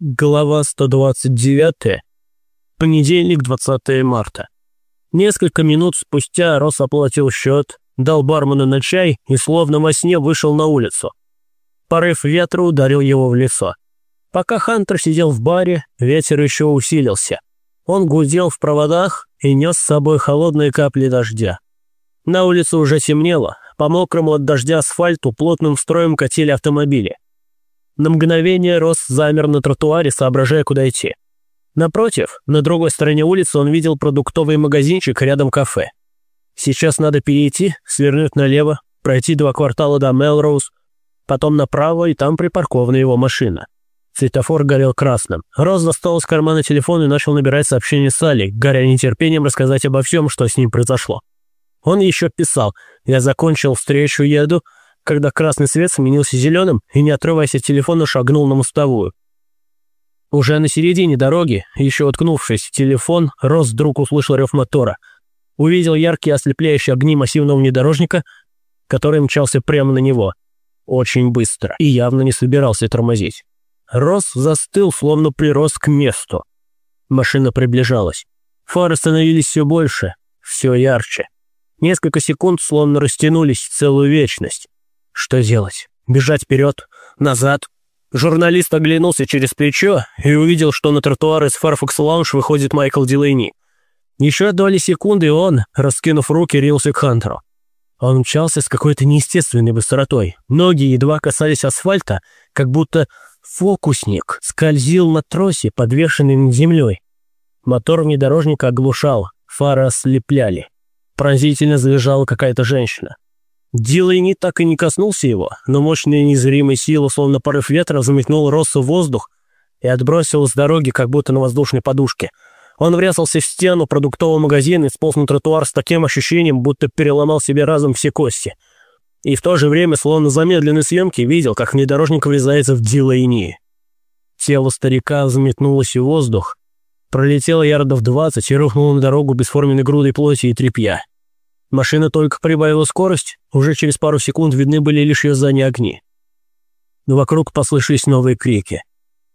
Глава 129. Понедельник, 20 марта. Несколько минут спустя Рос оплатил счет, дал бармену на чай и словно во сне вышел на улицу. Порыв ветра ударил его в лицо. Пока Хантер сидел в баре, ветер еще усилился. Он гудел в проводах и нес с собой холодные капли дождя. На улице уже темнело, по мокрому от дождя асфальту плотным строем катили автомобили. На мгновение Рос замер на тротуаре, соображая, куда идти. Напротив, на другой стороне улицы он видел продуктовый магазинчик рядом кафе. Сейчас надо перейти, свернуть налево, пройти два квартала до Мелроуз, потом направо, и там припаркована его машина. Светофор горел красным. Рос достал из кармана телефон и начал набирать сообщение Салли, горя нетерпением рассказать обо всем, что с ним произошло. Он еще писал «Я закончил встречу, еду», когда красный свет сменился зеленым и, не отрываясь от телефона, шагнул на мостовую. Уже на середине дороги, еще уткнувшись в телефон, Рос вдруг услышал рев мотора. Увидел яркие ослепляющие огни массивного внедорожника, который мчался прямо на него. Очень быстро и явно не собирался тормозить. Рос застыл, словно прирос к месту. Машина приближалась. Фары становились все больше, все ярче. Несколько секунд словно растянулись целую вечность. Что делать? Бежать вперед? Назад? Журналист оглянулся через плечо и увидел, что на тротуар из Fairfax Lounge выходит Майкл Дилейни. Еще доли секунды и он, раскинув руки, рился к Хантеру. Он мчался с какой-то неестественной быстротой. Ноги едва касались асфальта, как будто фокусник скользил на тросе, подвешенный над землей. Мотор внедорожника оглушал, фары ослепляли. Пронзительно завизжала какая-то женщина. Дилайни так и не коснулся его, но мощная незримая сила, словно порыв ветра, заметнула Россу в воздух и отбросила с дороги, как будто на воздушной подушке. Он врезался в стену продуктового магазина и сполз на тротуар с таким ощущением, будто переломал себе разом все кости. И в то же время, словно замедленной съемки, видел, как внедорожник врезается в Дилайни. Тело старика взметнулось в воздух, пролетело ярдов двадцать и рухнуло на дорогу бесформенной грудой плоти и тряпья. Машина только прибавила скорость, уже через пару секунд видны были лишь ее задние огни. Но вокруг послышались новые крики.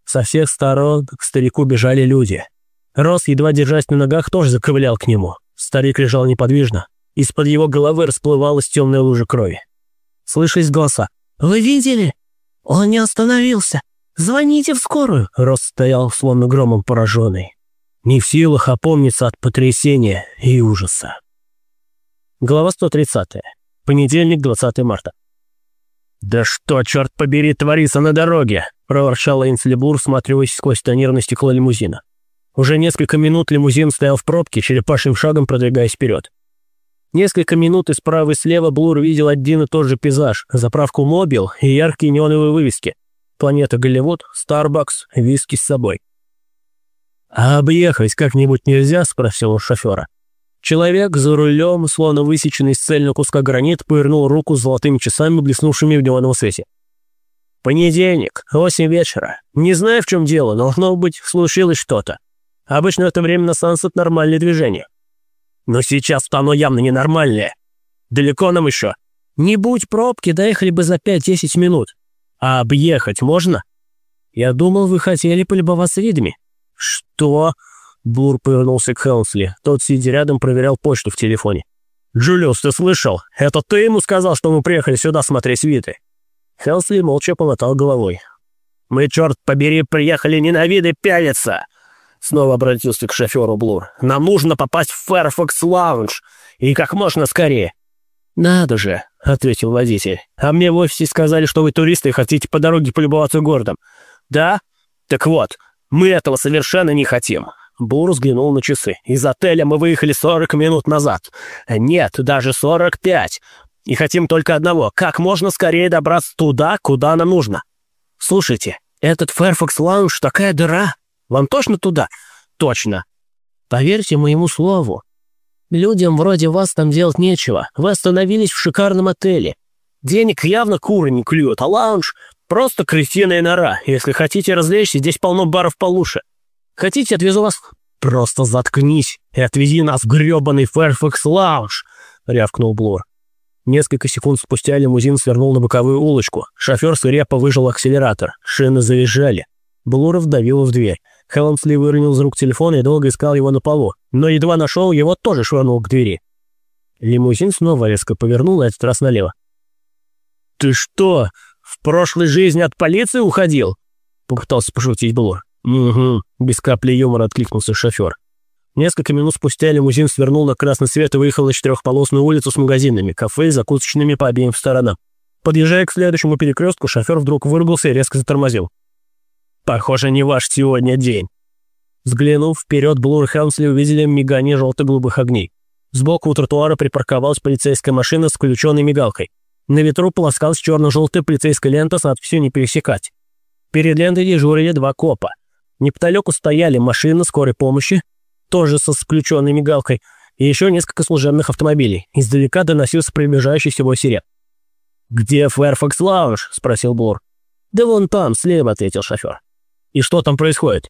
Со всех сторон к старику бежали люди. Рос, едва держась на ногах, тоже заковылял к нему. Старик лежал неподвижно. Из-под его головы расплывалась темная лужа крови. Слышались голоса. «Вы видели? Он не остановился! Звоните в скорую!» Рос стоял, словно громом пораженный. Не в силах опомниться от потрясения и ужаса. Глава 130. Понедельник, 20 марта. «Да что, черт побери, творится на дороге!» – проворчал Эйнслибур, всматриваясь сквозь тонированное стекло лимузина. Уже несколько минут лимузин стоял в пробке, черепашьим шагом продвигаясь вперед. Несколько минут и справа и слева Блур видел один и тот же пейзаж, заправку «Мобил» и яркие неоновые вывески. Планета Голливуд, Старбакс, виски с собой. «А объехать как-нибудь нельзя?» – спросил он шофера. Человек за рулем, словно высеченный из цельного куска гранит, повернул руку с золотыми часами, блеснувшими в неоновом свете. «Понедельник, восемь вечера. Не знаю, в чем дело, должно быть, случилось что-то. Обычно в это время на Сансет нормальное движение. Но сейчас-то оно явно ненормальное. Далеко нам еще? Не будь пробки, доехали бы за пять-десять минут. А объехать можно? Я думал, вы хотели полюбоваться видами». «Что?» Блур повернулся к Хелмсли. Тот, сидя рядом, проверял почту в телефоне. «Джулиус, ты слышал? Это ты ему сказал, что мы приехали сюда смотреть виды?» Хелсли молча помотал головой. «Мы, черт побери, приехали не на виды пялиться!» Снова обратился к шоферу Блур. «Нам нужно попасть в Fairfax Lounge, и как можно скорее». «Надо же», — ответил водитель. «А мне в офисе сказали, что вы туристы и хотите по дороге полюбоваться городом». «Да? Так вот, мы этого совершенно не хотим. Бур взглянул на часы. «Из отеля мы выехали 40 минут назад. Нет, даже 45. И хотим только одного. Как можно скорее добраться туда, куда нам нужно. Слушайте, этот Fairfax Lounge такая дыра. Вам точно туда?» «Точно. Поверьте моему слову. Людям вроде вас там делать нечего. Вы остановились в шикарном отеле. Денег явно куры не клюют, а лаунж — просто крысиная нора. Если хотите развлечься, здесь полно баров получше. Хотите, отвезу вас?» «Просто заткнись и отвези нас в грёбаный Фэрфакс Лаунж!» — рявкнул Блур. Несколько секунд спустя лимузин свернул на боковую улочку. Шофер свирепо выжил акселератор. Шины завизжали. Блуров давил в дверь. Хелмсли выронил из рук телефон и долго искал его на полу, но едва нашел, его тоже швырнул к двери. Лимузин снова резко повернул, и этот раз налево. «Ты что, в прошлой жизни от полиции уходил?» Попытался пошутить Блур. «Угу», — без капли юмора откликнулся шофер. Несколько минут спустя лимузин свернул на красный свет и выехал на четырехполосную улицу с магазинами, кафе и закусочными по обеим сторонам. Подъезжая к следующему перекрестку, шофер вдруг выругался и резко затормозил. «Похоже, не ваш сегодня день». Взглянув вперед, Блур и Хелмсли увидели мигание желто-голубых огней. Сбоку у тротуара припарковалась полицейская машина с включенной мигалкой. На ветру полоскалась черно-желтая полицейская лента с надписью «Не пересекать». Перед лентой дежурили два копа. Неподалеку стояли машины скорой помощи, тоже со включенной мигалкой, и еще несколько служебных автомобилей. Издалека доносился приближающий всего сирен. «Где Фэрфакс Лаунж?» – спросил Блур. «Да вон там, слева», – ответил шофер. «И что там происходит?»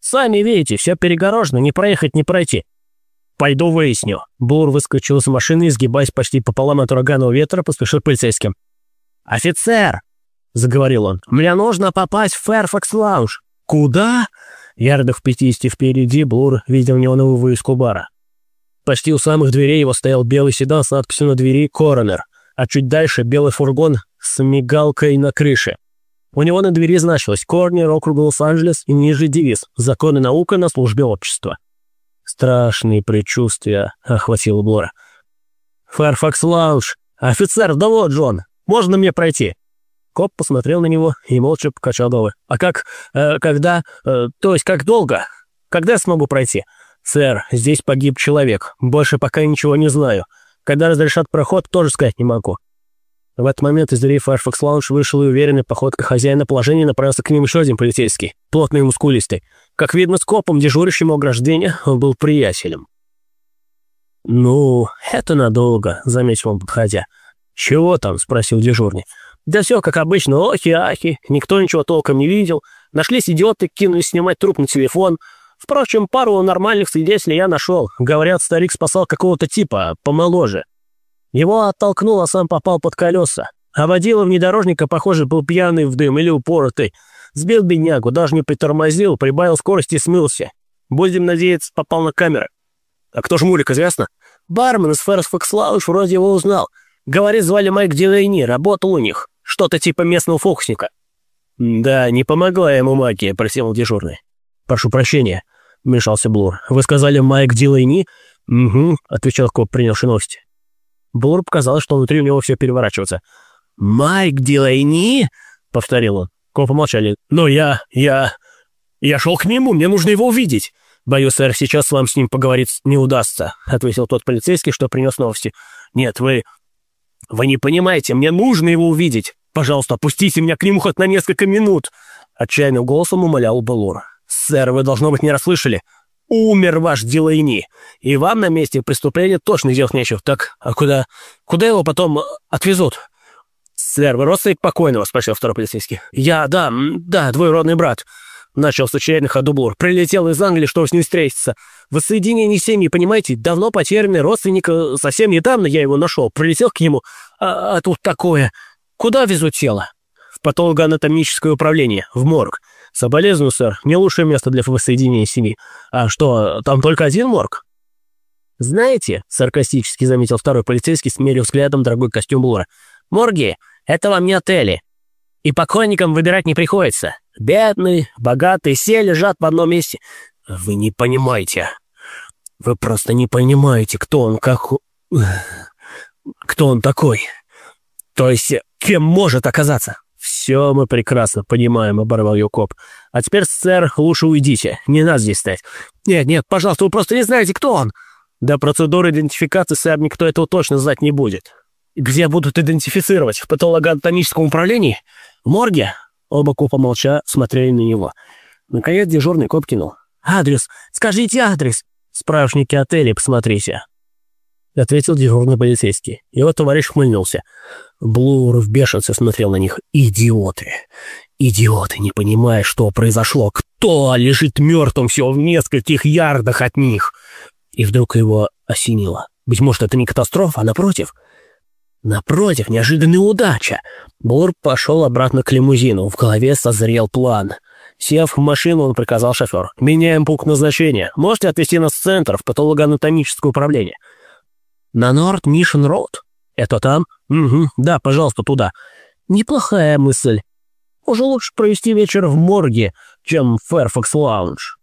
«Сами видите, все перегорожено, не проехать, не пройти». «Пойду выясню». Блур выскочил из машины, изгибаясь почти пополам от ураганного ветра, поспешил полицейским. «Офицер!» – заговорил он. «Мне нужно попасть в Фэрфакс Лаунж». «Куда?» Ярдов 50 впереди Блур видел неоновую вывеску бара. Почти у самых дверей его стоял белый седан с надписью на двери «Коронер», а чуть дальше белый фургон с мигалкой на крыше. У него на двери значилось «Корнер, округ Лос-Анджелес» и ниже девиз «Законы наука на службе общества». Страшные предчувствия охватило Блора. «Фэрфакс Лаунж! Офицер, да вот, Джон! Можно мне пройти?» Коп посмотрел на него и молча покачал головой. «А как... Э, когда... Э, то есть как долго? Когда смогу пройти?» «Сэр, здесь погиб человек. Больше пока ничего не знаю. Когда разрешат проход, тоже сказать не могу». В этот момент из двери Firefox Lounge вышел и уверенной походкой хозяина положения направился к ним еще один полицейский, плотный и мускулистый. Как видно, с копом, дежурящим ограждения, он был приятелем. «Ну, это надолго», — заметил он, подходя. «Чего там?» — спросил дежурный. Да все как обычно, охи-ахи, никто ничего толком не видел. Нашлись идиоты, кинулись снимать труп на телефон. Впрочем, пару нормальных свидетелей я нашел. Говорят, старик спасал какого-то типа, помоложе. Его оттолкнул, а сам попал под колеса. А водила внедорожника, похоже, был пьяный в дым или упоротый. Сбил беднягу, даже не притормозил, прибавил скорости и смылся. Будем надеяться, попал на камеры. А кто ж Мурик, известно? Бармен из Фэрс Фокслауш вроде его узнал. Говорит, звали Майк Дилейни, работал у них. Что-то типа местного фокусника». «Да, не помогла ему магия», — просил дежурный. «Прошу прощения», — вмешался Блур. «Вы сказали Майк Дилейни?» «Угу», — отвечал коп, принявший новости. Блур показалось, что внутри у него все переворачивается. «Майк Дилейни?» — повторил он. Копы молчали. «Но я... я... я шел к нему, мне нужно его увидеть». «Боюсь, сэр, сейчас вам с ним поговорить не удастся», — ответил тот полицейский, что принес новости. «Нет, вы... «Вы не понимаете, мне нужно его увидеть. Пожалуйста, опустите меня к нему хоть на несколько минут!» Отчаянным голосом умолял Балур. «Сэр, вы, должно быть, не расслышали. Умер ваш Дилайни, и вам на месте преступления точно делать нечего. Так, а куда? Куда его потом отвезут?» «Сэр, вы родственник покойного?» — спросил второй полицейский. «Я, да, да, двоюродный брат». Начал с на ходу Блур. «Прилетел из Англии, чтобы с ним встретиться. Воссоединение семьи, понимаете, давно потерянный родственник, э, совсем недавно я его нашел. Прилетел к нему, а, а тут такое. Куда везут тело?» «В патологоанатомическое управление, в морг. Соболезную, сэр, не лучшее место для воссоединения семьи. А что, там только один морг?» «Знаете», — саркастически заметил второй полицейский, смерив взглядом дорогой костюм Блура, «морги — это вам не отели. И покойникам выбирать не приходится. Бедные, богатые, все лежат в одном месте. Вы не понимаете. Вы просто не понимаете, кто он, как... Кто он такой. То есть, кем может оказаться. «Все мы прекрасно понимаем», — оборвал ее коп. «А теперь, сэр, лучше уйдите. Не надо здесь стоять». «Нет, нет, пожалуйста, вы просто не знаете, кто он». До процедуры идентификации, сэр, никто этого точно знать не будет. «Где будут идентифицировать? В патологоанатомическом управлении? В морге?» Оба копа молча смотрели на него. Наконец дежурный коп кинул. «Адрес! Скажите адрес!» «Справочники отеля посмотрите!» Ответил дежурный полицейский. Его товарищ хмыльнулся. Блур в бешенстве смотрел на них. «Идиоты! Идиоты, не понимая, что произошло! Кто лежит мертвым всего в нескольких ярдах от них?» И вдруг его осенило. Быть может, это не катастрофа, а напротив — Напротив, неожиданная удача. Бур пошел обратно к лимузину. В голове созрел план. Сев в машину, он приказал шофер. «Меняем пункт назначения. Можете отвезти нас в центр, в патологоанатомическое управление?» «На Норт Мишен Роуд?» «Это там?» «Угу, да, пожалуйста, туда». «Неплохая мысль. Уже лучше провести вечер в морге, чем в Фэрфакс Лаунж».